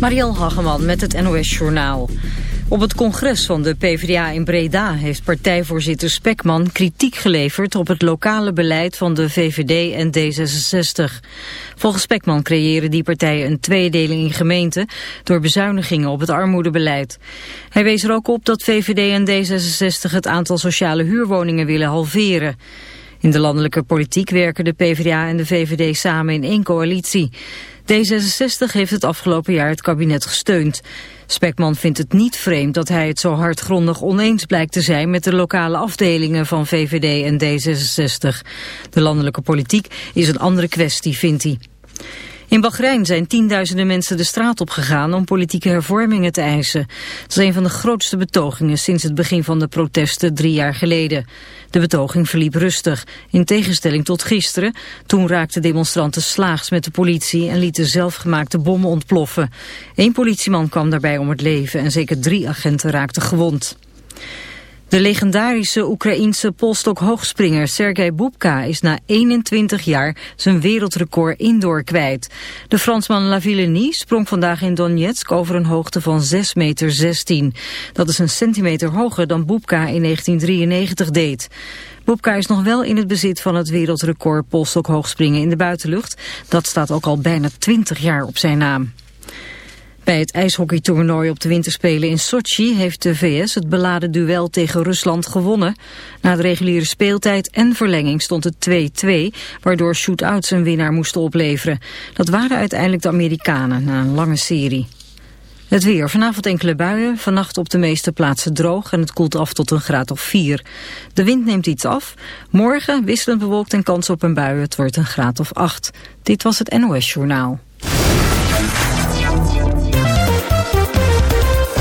Mariel Hageman met het NOS Journaal. Op het congres van de PvdA in Breda heeft partijvoorzitter Spekman kritiek geleverd op het lokale beleid van de VVD en D66. Volgens Spekman creëren die partijen een tweedeling in gemeenten door bezuinigingen op het armoedebeleid. Hij wees er ook op dat VVD en D66 het aantal sociale huurwoningen willen halveren. In de landelijke politiek werken de PvdA en de VVD samen in één coalitie. D66 heeft het afgelopen jaar het kabinet gesteund. Spekman vindt het niet vreemd dat hij het zo hardgrondig oneens blijkt te zijn met de lokale afdelingen van VVD en D66. De landelijke politiek is een andere kwestie, vindt hij. In Bahrein zijn tienduizenden mensen de straat op gegaan om politieke hervormingen te eisen. Het is een van de grootste betogingen sinds het begin van de protesten drie jaar geleden. De betoging verliep rustig, in tegenstelling tot gisteren. Toen raakten demonstranten slaags met de politie en lieten zelfgemaakte bommen ontploffen. Eén politieman kwam daarbij om het leven en zeker drie agenten raakten gewond. De legendarische Oekraïense polstok-hoogspringer Sergei Bubka is na 21 jaar zijn wereldrecord indoor kwijt. De Fransman Lavillenie sprong vandaag in Donetsk over een hoogte van 6,16 meter. 16. Dat is een centimeter hoger dan Bubka in 1993 deed. Bubka is nog wel in het bezit van het wereldrecord polstok-hoogspringen in de buitenlucht. Dat staat ook al bijna 20 jaar op zijn naam. Bij het ijshockeytoernooi op de winterspelen in Sochi heeft de VS het beladen duel tegen Rusland gewonnen. Na de reguliere speeltijd en verlenging stond het 2-2, waardoor shootouts een winnaar moesten opleveren. Dat waren uiteindelijk de Amerikanen na een lange serie. Het weer. Vanavond enkele buien, vannacht op de meeste plaatsen droog en het koelt af tot een graad of 4. De wind neemt iets af. Morgen wisselend bewolkt en kans op een bui. Het wordt een graad of 8. Dit was het NOS Journaal.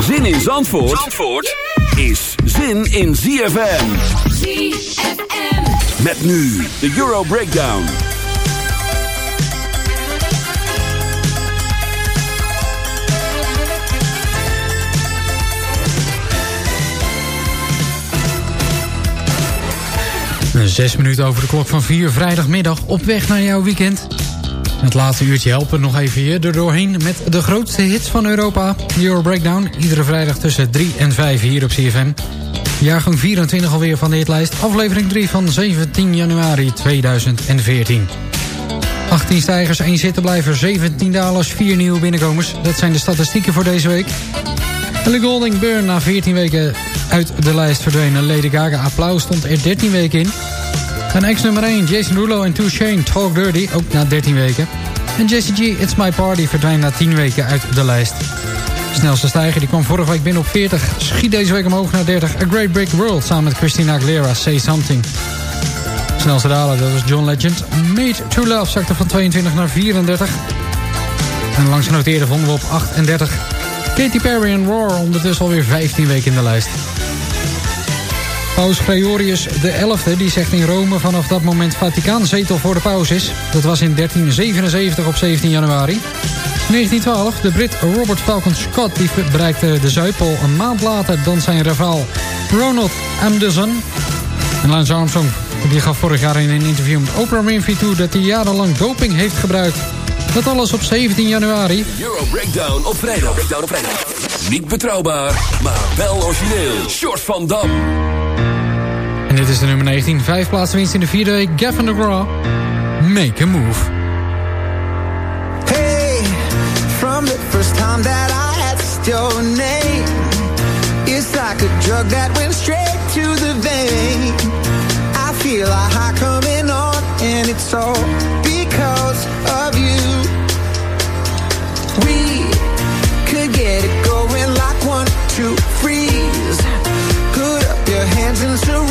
Zin in Zandvoort, Zandvoort is zin in ZFM. ZFM. Met nu de Euro Breakdown. Zes minuten over de klok van vier vrijdagmiddag op weg naar jouw weekend. Het laatste uurtje helpen nog even hier er doorheen met de grootste hits van Europa. Euro Breakdown, iedere vrijdag tussen 3 en 5 hier op CFM. Jaargang 24 alweer van de hitlijst. Aflevering 3 van 17 januari 2014. 18 stijgers, 1 zittenblijver, 17 dalers, 4 nieuwe binnenkomers. Dat zijn de statistieken voor deze week. Ellie Golding Burn na 14 weken uit de lijst verdwenen. Lady Gaga Applaus stond er 13 weken in. En ex nummer 1, Jason Derulo en Two Shane Talk Dirty, ook na 13 weken. En Jesse G, It's My Party, verdwijnt na 10 weken uit de lijst. Snelste stijger die kwam vorige week binnen op 40. Schiet deze week omhoog naar 30. A Great Big World samen met Christina Aguilera, Say Something. Snelste daler, dat was John Legend. Made True Love zakte van 22 naar 34. En langs genoteerde vonden we op 38. Katy Perry en Roar ondertussen alweer 15 weken in de lijst. Paus Gregorius XI die zegt in Rome vanaf dat moment Vaticaanzetel voor de paus is. Dat was in 1377 op 17 januari. 1912, de Brit Robert Falcon Scott die bereikte de Zuidpool een maand later dan zijn rivaal Ronald Amundsen. En Lance Armstrong die gaf vorig jaar in een interview met Oprah Winfrey toe dat hij jarenlang doping heeft gebruikt. Dat alles op 17 januari. Euro Breakdown op vrijdag. Breakdown op vrijdag. Niet betrouwbaar, maar wel origineel. Short van Dam. En dit is de nummer 19. Vijf plaatsen winst in de vierde week. Gavin DeGraw. Make a move. Hey, from the first time that I asked your name. It's like a drug that went straight to the vein. I feel a high coming on, and it's all because of you. We could get it going like one, two, freeze. Put up your hands and surrender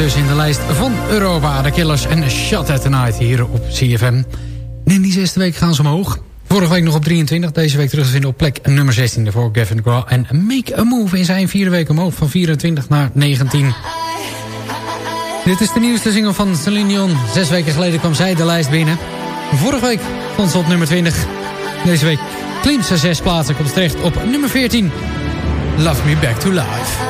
dus in de lijst van Europa. De Killers en Shut at the Night hier op CFM. In die zesde week gaan ze omhoog. Vorige week nog op 23, deze week terug te vinden op plek nummer 16. Daarvoor Gavin DeGraw en Make a Move in zijn vierde week omhoog van 24 naar 19. Dit is de nieuwste single van Celine Dion. Zes weken geleden kwam zij de lijst binnen. Vorige week stond ze op nummer 20. Deze week klimt ze zes plaatsen, komt terecht op nummer 14. Love Me Back to Life.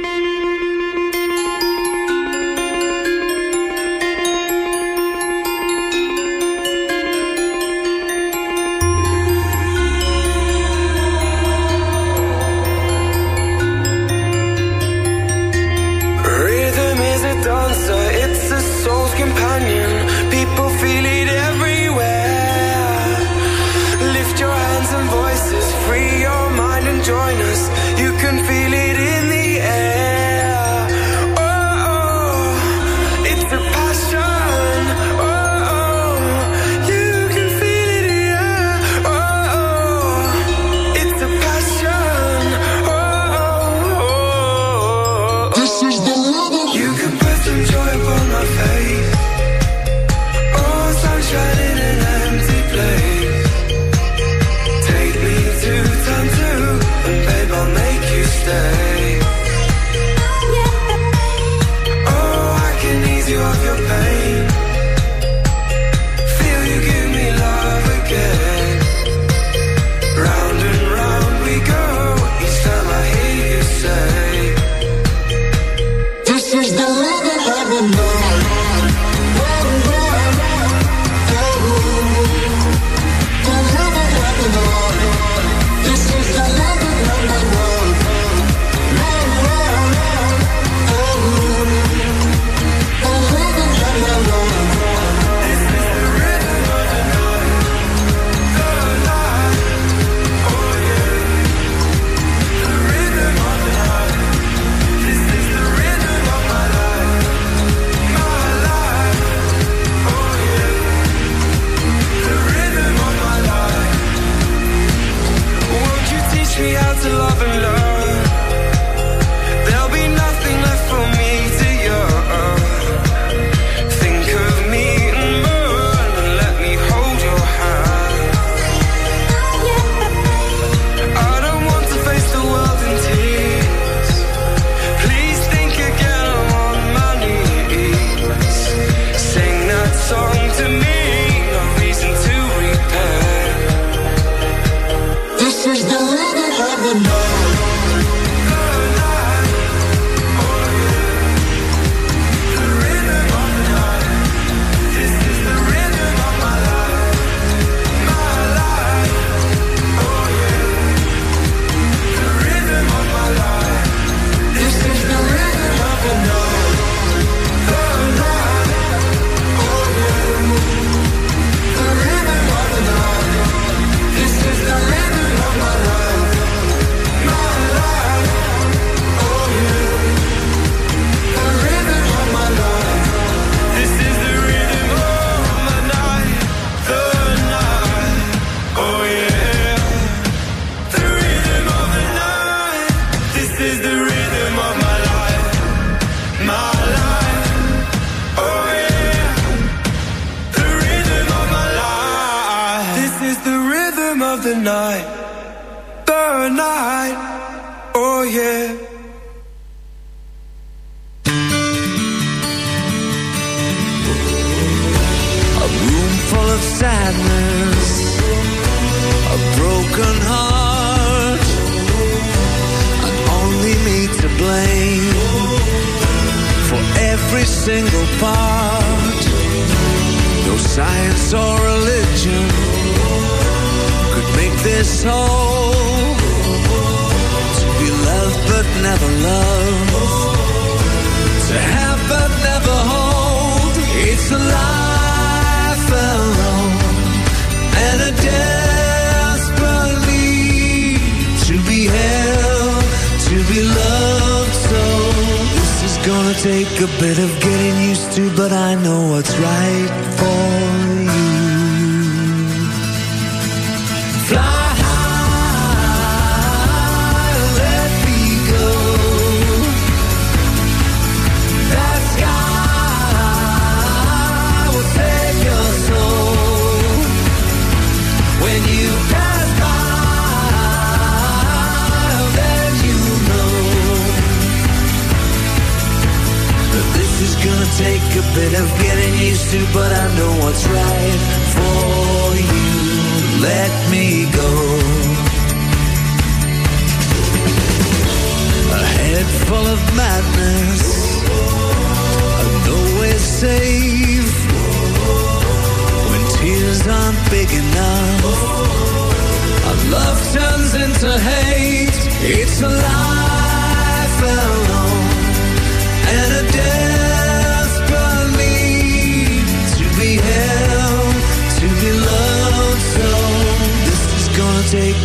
take a bit of getting used to, but I know what's right for you. Let me go. A head full of madness, nowhere safe. When tears aren't big enough, our love turns into hate. It's a life.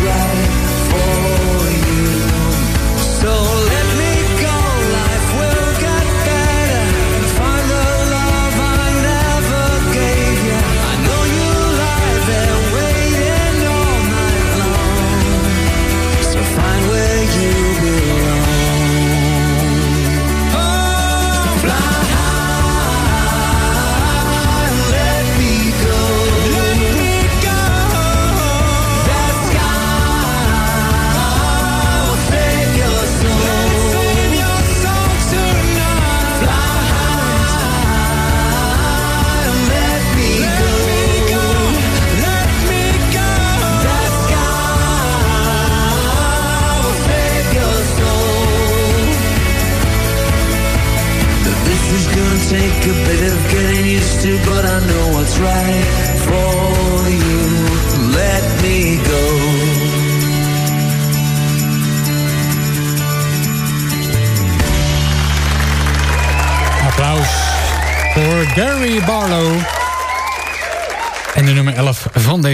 right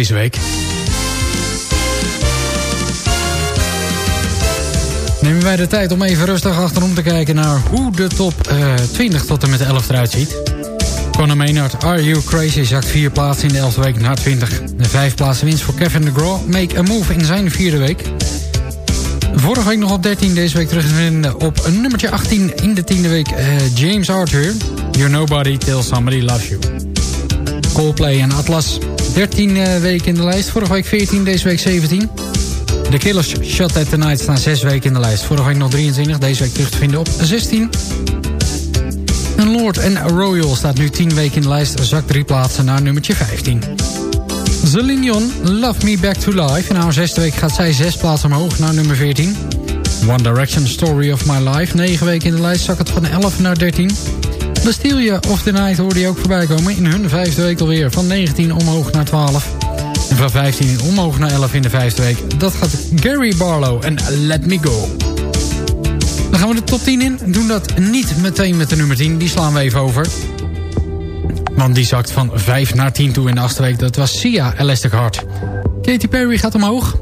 deze week. Nemen wij de tijd om even rustig achterom te kijken naar hoe de top eh, 20 tot en met 11 eruit ziet. Conor Maynard, Are You Crazy, zakt vier plaatsen in de 11e week naar 20. De vijf plaatsen winst voor Kevin DeGraw, Make a Move in zijn vierde week. Vorige week nog op 13, deze week terug te vinden op nummertje 18 in de tiende week. eh, James Arthur, You're Nobody Till Somebody Loves You. Coldplay en Atlas, 13 eh, weken in de lijst. Vorige week 14, deze week 17. The Killers Shot at the Night staan 6 weken in de lijst. Vorige week nog 23, deze week terug te vinden op 16. En Lord en Royal staat nu 10 weken in de lijst. Zakt drie plaatsen naar nummertje 15. Celine Dion, Love Me Back to Life. In haar zesde week gaat zij zes plaatsen omhoog naar nummer 14. One Direction, Story of My Life. 9 weken in de lijst, zakt het van 11 naar 13. Bastille of the Night hoorde je ook voorbij komen. In hun vijfde week alweer. Van 19 omhoog naar 12. En van 15 omhoog naar 11 in de vijfde week. Dat gaat Gary Barlow en Let Me Go. Dan gaan we de top 10 in. Doen dat niet meteen met de nummer 10. Die slaan we even over. Want die zakt van 5 naar 10 toe in de achtste week. Dat was Sia Elastic Heart. Katy Perry gaat omhoog.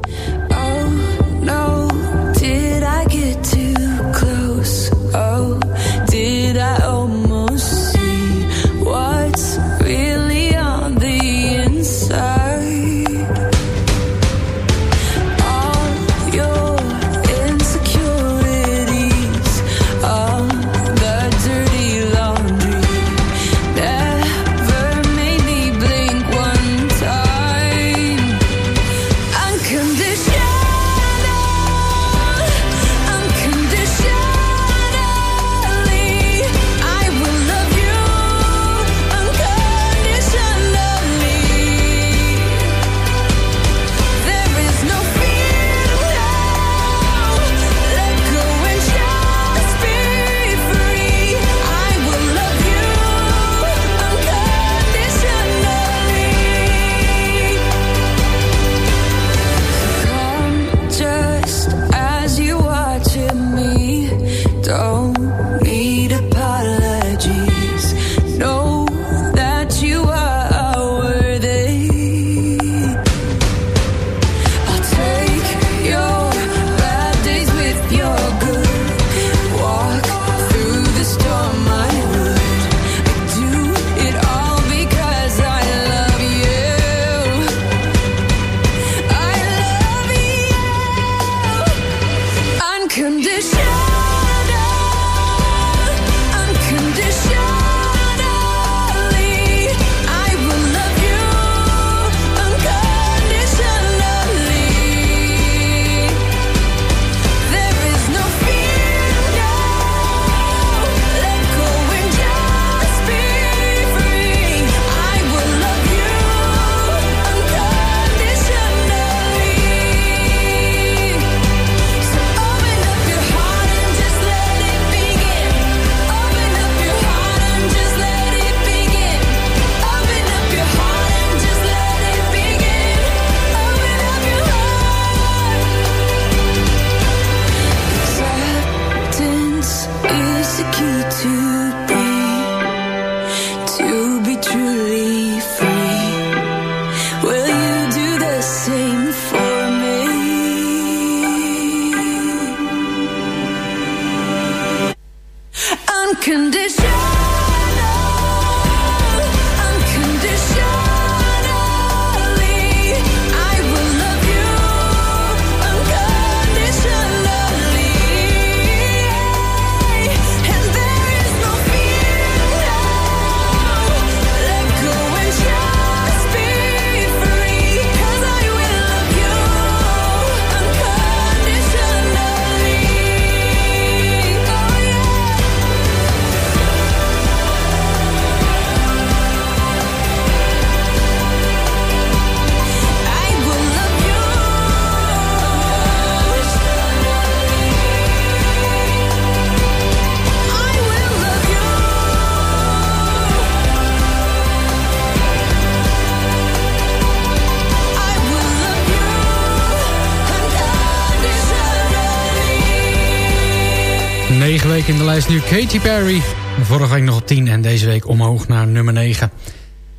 in de lijst nu Katy Perry. Vorige week nog op 10 en deze week omhoog naar nummer 9.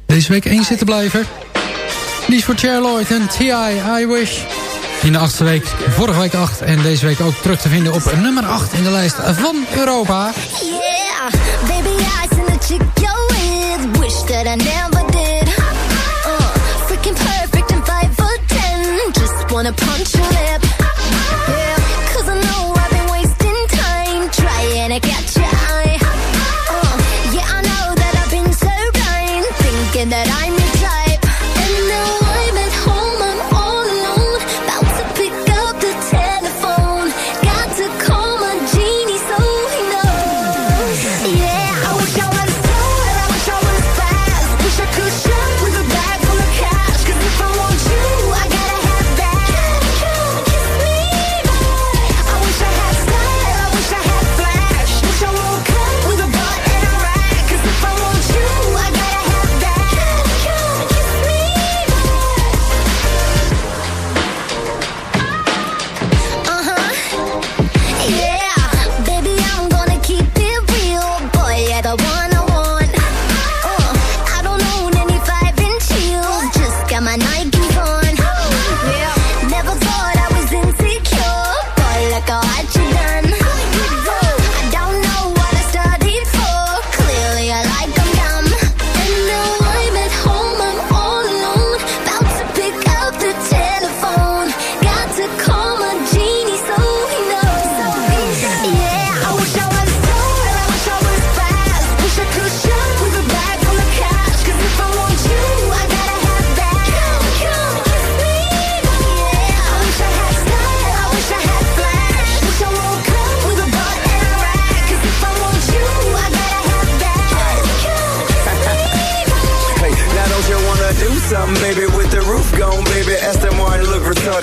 Deze week 1 zitten blijven. Die is voor Cher Lloyd en T.I. I Wish. In de achtste week, vorige week 8 en deze week ook terug te vinden op nummer 8 in de lijst van Europa. Yeah, baby, I in the chick you're with. Wish that I never did. Uh, freaking perfect and 5 10. Just wanna punch your lip.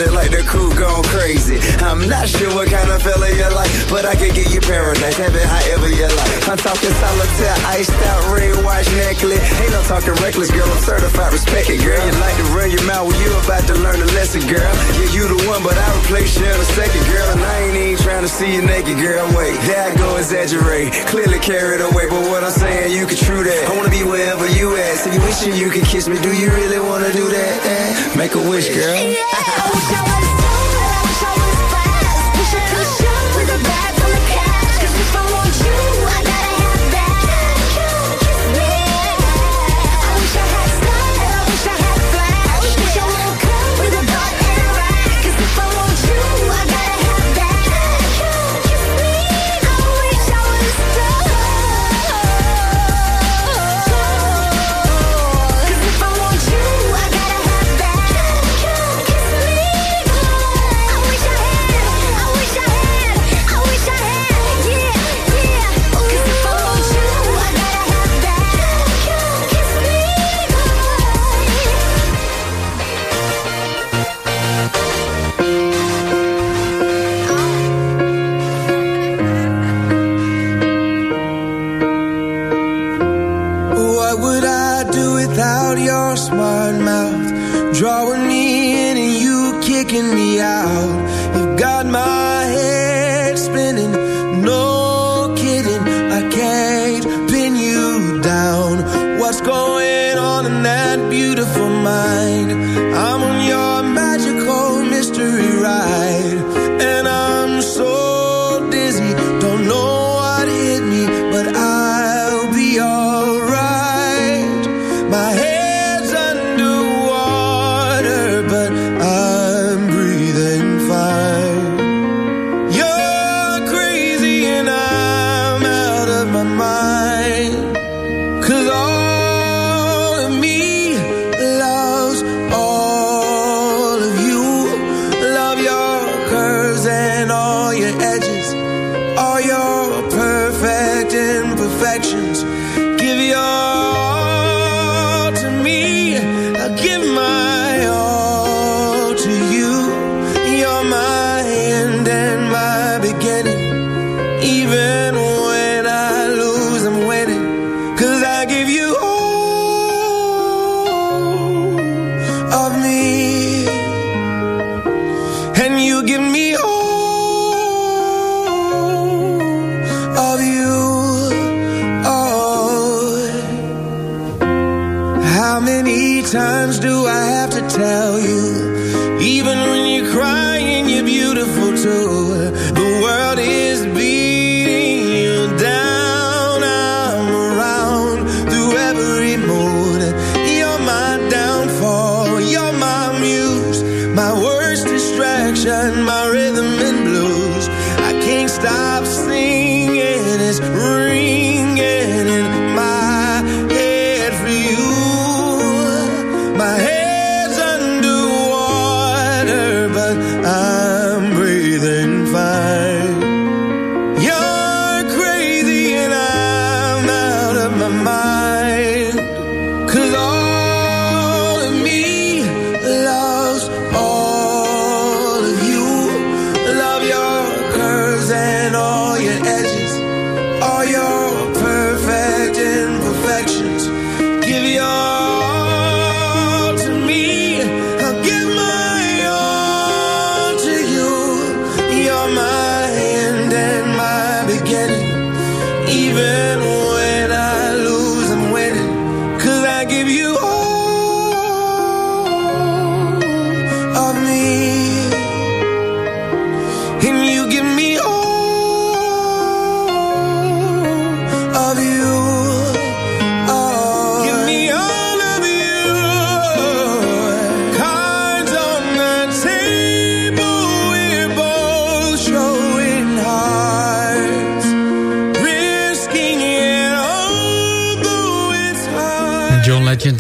like the crew gone crazy. I'm not sure what kind of fella you like, but I can get you paradise, heaven, however you like. I'm talking solitaire, iced out, red watch necklace. Ain't no talking reckless, girl. I'm certified, respect it, girl. You like to run your mouth when you about to learn a lesson, girl. Yeah, you the one, but I replace you in a second, girl. And I ain't even trying to see you naked, girl. Wait, there I go, exaggerate. Clearly carried away, but what I'm saying, you can true that. I wanna be wherever you at. So you wishing you could kiss me. Do you really wanna do that? Eh, make a wish, girl. Yeah, I wish I was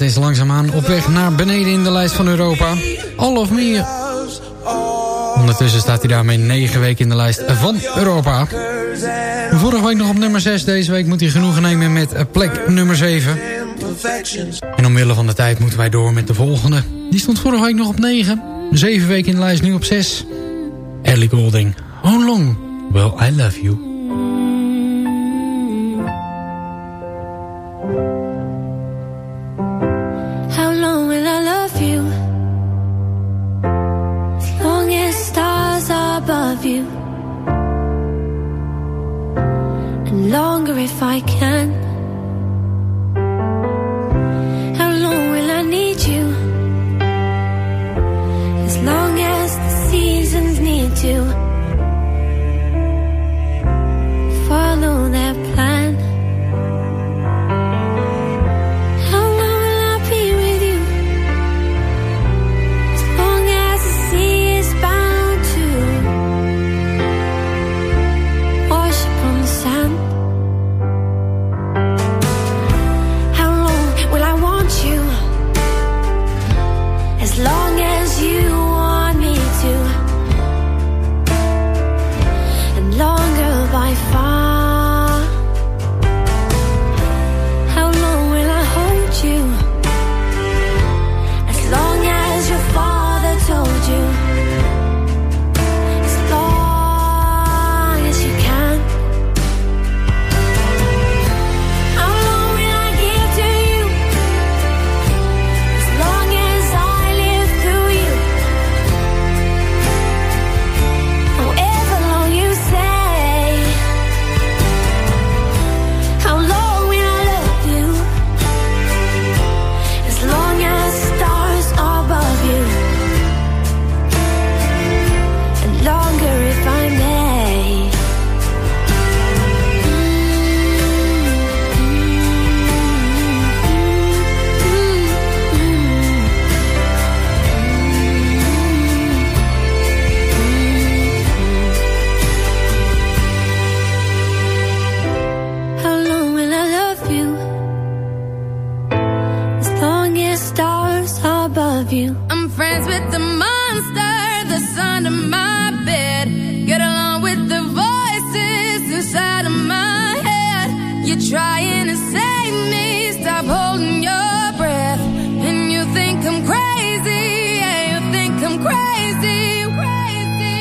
Legend is langzaamaan op weg naar beneden in de lijst van Europa. All of Me. Ondertussen staat hij daarmee 9 weken in de lijst van Europa. Vorige week nog op nummer 6. Deze week moet hij genoegen nemen met plek nummer 7. En omwille van de tijd moeten wij door met de volgende. Die stond vorige week nog op 9. 7 weken in de lijst, nu op 6. Ellie Golding. How long will I love you? Under my bed. Get along with the voices inside of my head. You're trying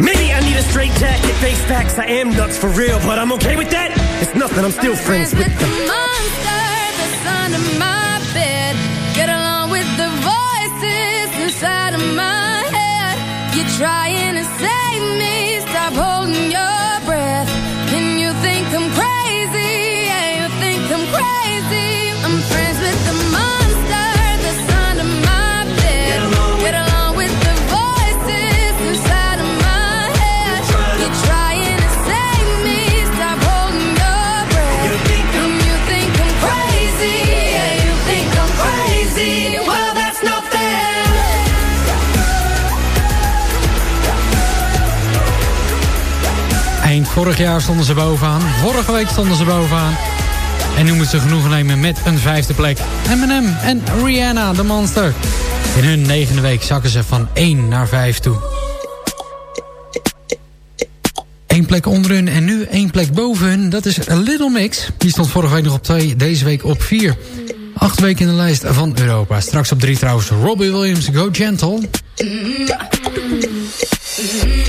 Maybe I need a straight jacket, face facts. I am nuts for real, but I'm okay with that. It's nothing, I'm still friends with the them. monster that's under my bed. Get along with the voices inside of my head. You're trying to save vorig jaar stonden ze bovenaan. Vorige week stonden ze bovenaan. En nu moeten ze genoegen nemen met een vijfde plek. Eminem en Rihanna, de monster. In hun negende week zakken ze van 1 naar 5 toe. Eén plek onder hun en nu één plek boven hun. Dat is Little Mix. Die stond vorige week nog op 2, deze week op 4. Acht weken in de lijst van Europa. Straks op 3 trouwens Robbie Williams, Go Gentle. Hey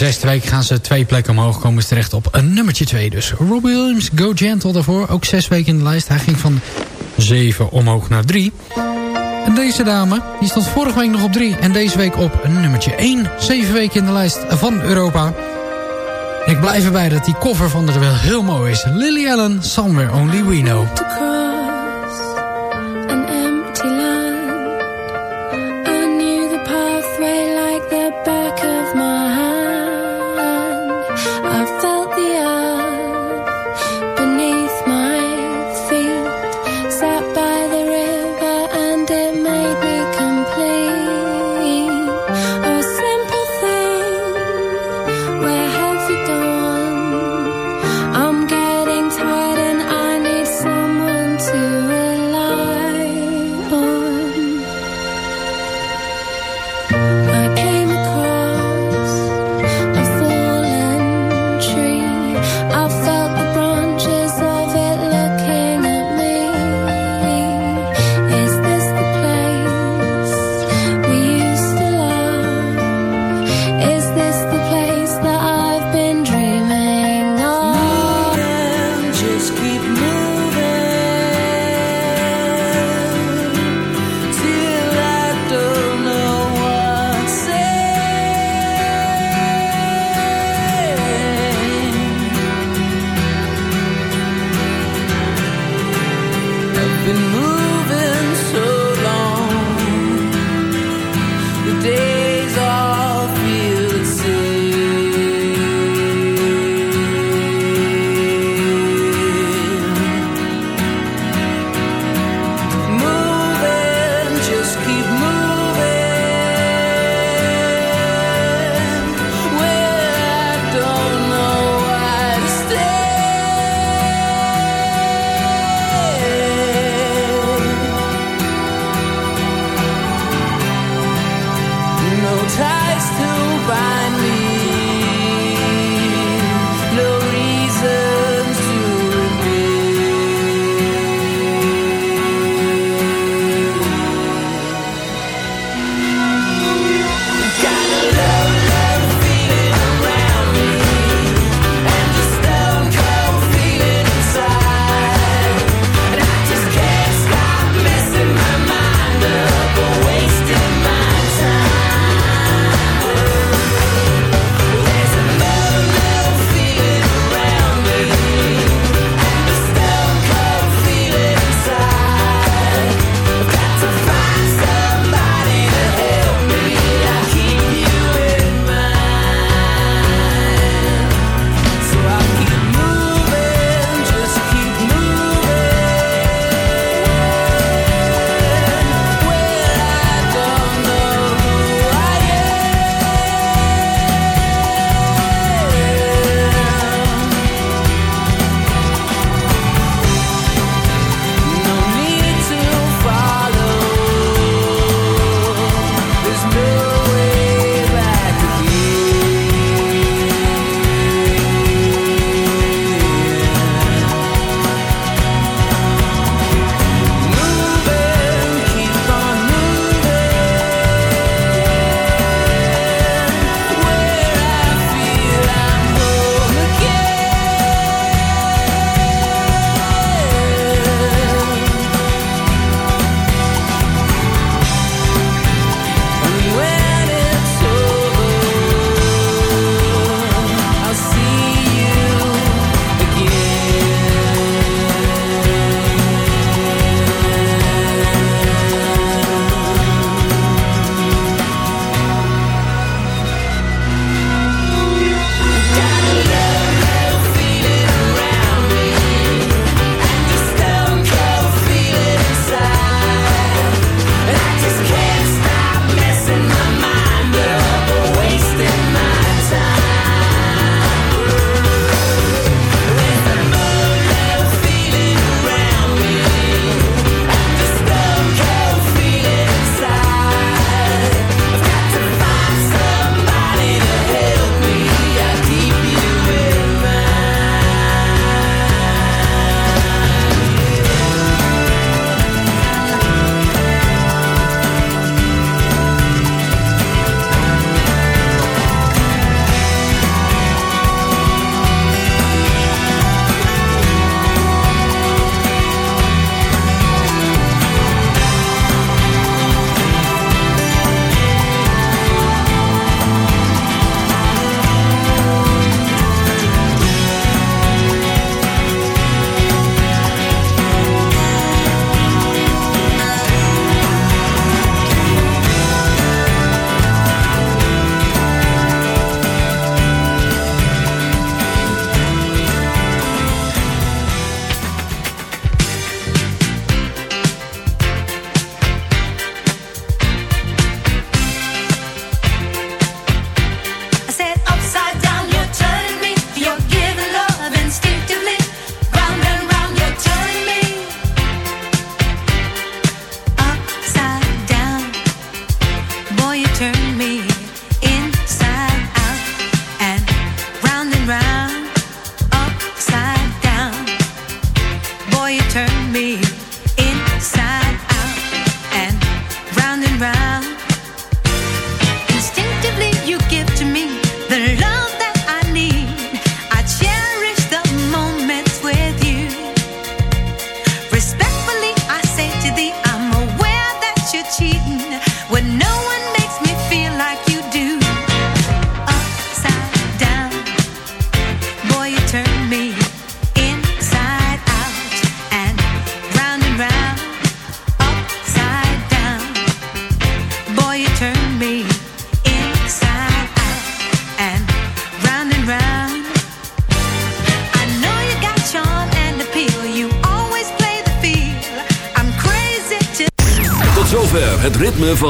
zesde week gaan ze twee plekken omhoog. Komen ze terecht op een nummertje twee dus. Robbie Williams, Go Gentle daarvoor. Ook zes weken in de lijst. Hij ging van zeven omhoog naar drie. En deze dame, die stond vorige week nog op drie. En deze week op een nummertje één. Zeven weken in de lijst van Europa. Ik blijf erbij dat die cover van haar wel heel mooi is. Lily Allen, Somewhere Only We Know.